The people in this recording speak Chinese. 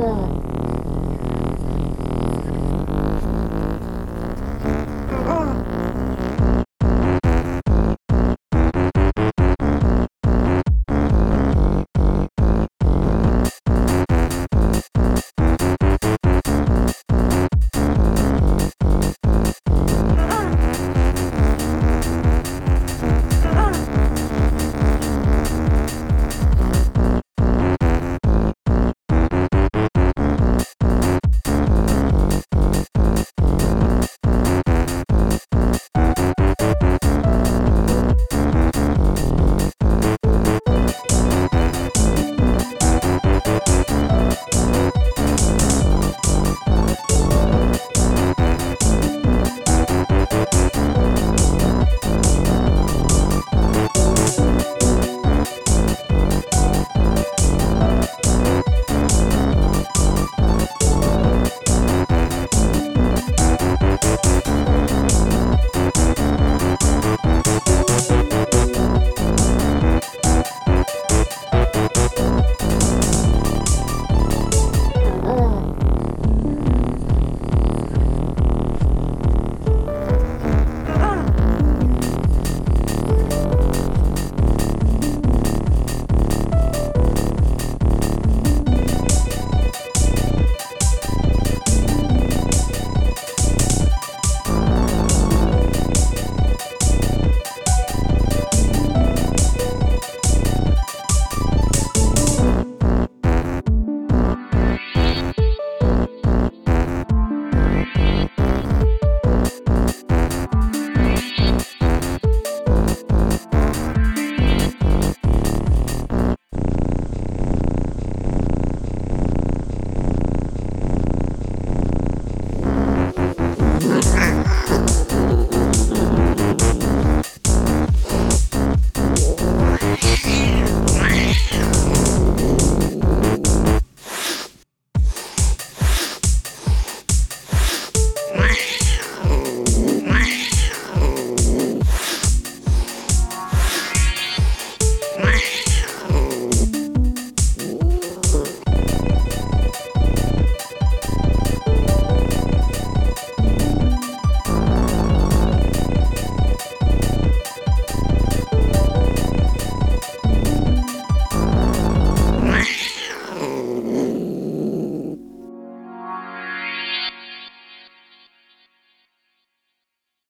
了